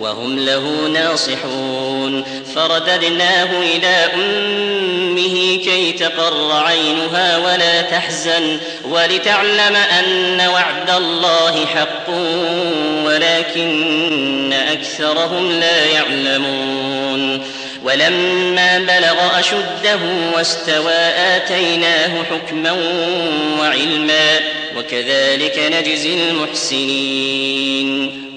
وهم له ناصحون. فرددناه إلى أمه كي تقر عينها ولا تحزن ولتعلم أن وعد الله حق ولكن أكثرهم لا يعلمون. ولما بلغ أشده واستوى آتيناه حكما وعلما وكذلك نجزي المحسنين.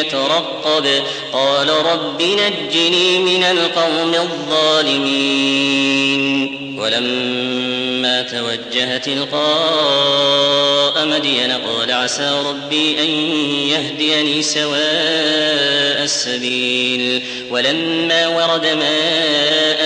يترقب. قال رب نجني من القوم الظالمين. ولما توجه تلقاء مدين قال عسى ربي أن يهديني سواء السبيل. ولما ورد ماء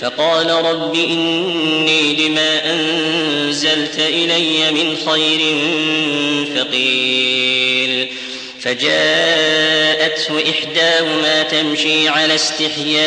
فقال رب إني لما أنزلت إلي من خير فقير. فجاءته إحداهما تمشي على استحياء.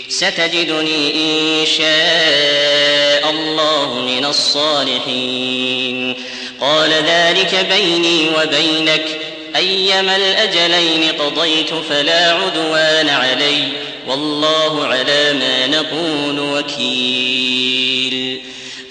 ستجدني إن شاء الله من الصالحين. قال ذلك بيني وبينك. أيما الأجلين قضيت فلا عدوان علي. والله على ما نقول وكيل.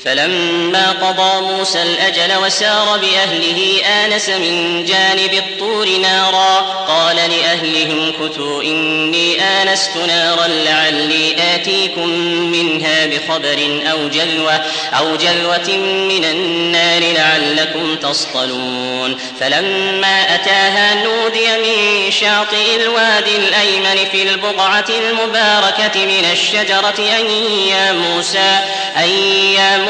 فلما قضى موسى الأجل وسار بأهله آنس من جانب الطور نارا. قال لأهلهم كثوا إني آنست نارا لعلي آتيكم منها بخبر أو جلوة أو جلوة من النار لعلكم تصطلون. فلما أتاها نودي من شاطئ الوادي الأيمن في البقعة المباركة من الشجرة أن يا موسى أن يا موسى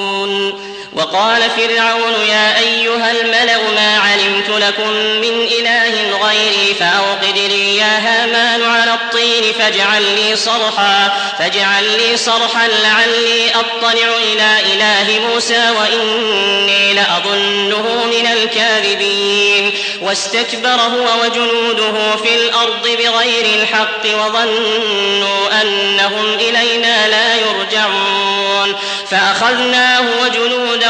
يعلمون وقال فرعون يا أيها الملأ ما علمت لكم من إله غيري فأوقد لي يا هامان على الطين فاجعل لي صرحا فاجعل لي صرحا لعلي أطلع إلى إله موسى وإني لأظنه من الكاذبين. واستكبر هو وجنوده في الأرض بغير الحق وظنوا أنهم إلينا لا يرجعون. فأخذناه وجنوده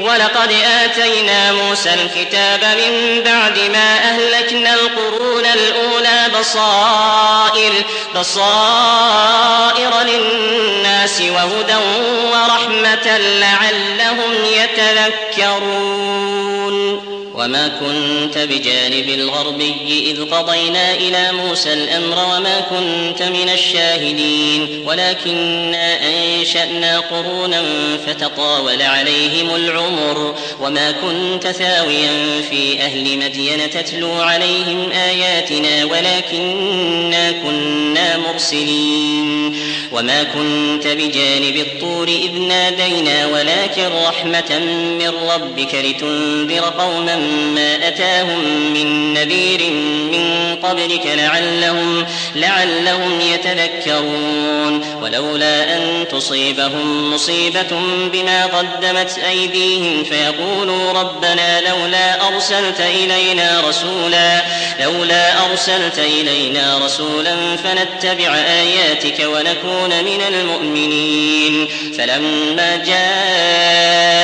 ولقد آتينا موسى الكتاب من بعد ما أهلكنا القرون الأولى بصائر بصائر للناس وهدى ورحمة لعلهم يتذكرون. وما كنت بجانب الغربي إذ قضينا إلى موسى الأمر وما كنت من الشاهدين. ولكنا أنشأنا قرونا فتطاول عليهم العمر. وما كنت ثاويا في أهل مدين تتلو عليهم آياتنا ولكنا كنا مرسلين. وما كنت بجانب الطور إذ نادينا ولكن رحمة من ربك لتنذر قوما ما أتاهم من نذير من قبلك لعلهم لعلهم يتذكرون ولولا أن تصيبهم مصيبة بما قدمت أيديهم فيقولوا ربنا لولا أرسلت إلينا رسولا لولا أرسلت إلينا رسولا فنتبع آياتك ونكون من المؤمنين. فلما جاءهم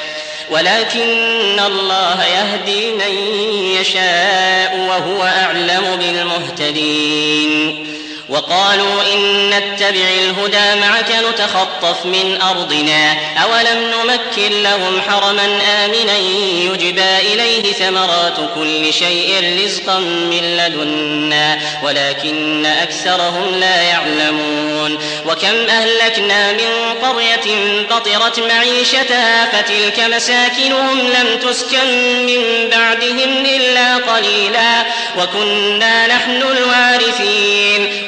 ولكن الله يهدي من يشاء وهو أعلم بالمهتدين. وقالوا إن نتبع الهدى معك نتخطف من أرضنا أولم نمكن لهم حرما آمنا يجبى إليه ثمرات كل شيء رزقا من لدنا ولكن أكثرهم لا يعلمون. وكم أهلكنا من قرية بطرت معيشتها فتلك مساكنهم لم تسكن من بعدهم إلا قليلا وكنا نحن الوارثين.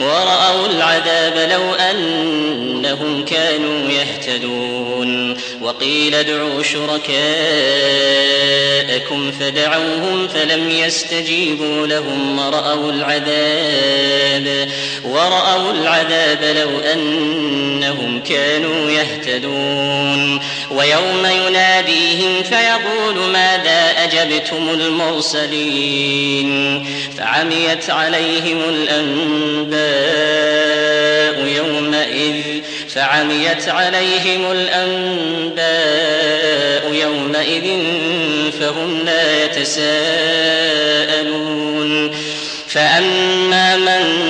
ورأوا العذاب لو أنهم كانوا يهتدون. وقيل ادعوا شركاءكم فدعوهم فلم يستجيبوا لهم ورأوا العذاب. ورأوا العذاب لو أنهم كانوا يهتدون. ويوم يناديهم فيقول ماذا أجبتم المرسلين؟ فعميت عليهم الأنباء يومئذ فعميت عليهم الأنباء يومئذ فهم لا يتساءلون. فأما من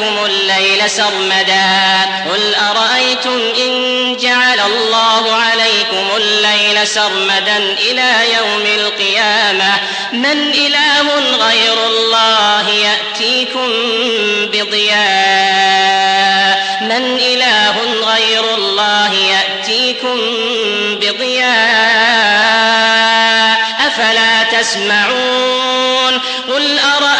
عليكم الليل سرمدا. قل أرأيتم إن جعل الله عليكم الليل سرمدا إلى يوم القيامة؟ من إله غير الله يأتيكم بضياء. من إله غير الله يأتيكم بضياء. أفلا تسمعون؟ قل أرأيتم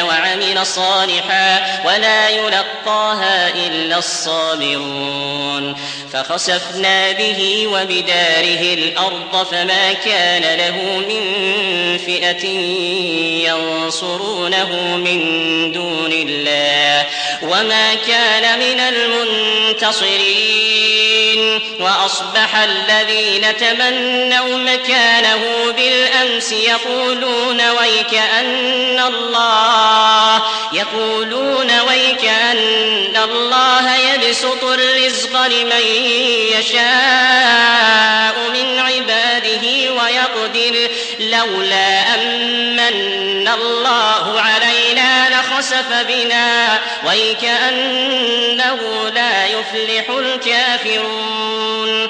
وعمل صالحا ولا يلقاها إلا الصابرون. فخسفنا به وبداره الأرض فما كان له من فئة ينصرونه من دون الله وما كان من المنتصرين. وأصبح الذين تمنوا مكانه بالأمس يقولون ويك أن الله يقولون ويك أن الله يبسط الرزق لمن يشاء من عباده ويقدر لولا أمن الله علينا لخسف بنا. ويكأنه لا يفلح الكافرون.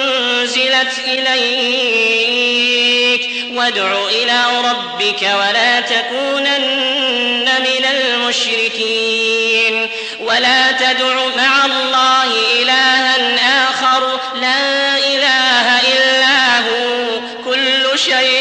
أنزلت إليك. وادع إلى ربك ولا تكونن من المشركين. ولا تدع مع الله إلها آخر. لا إله إلا هو. كل شيء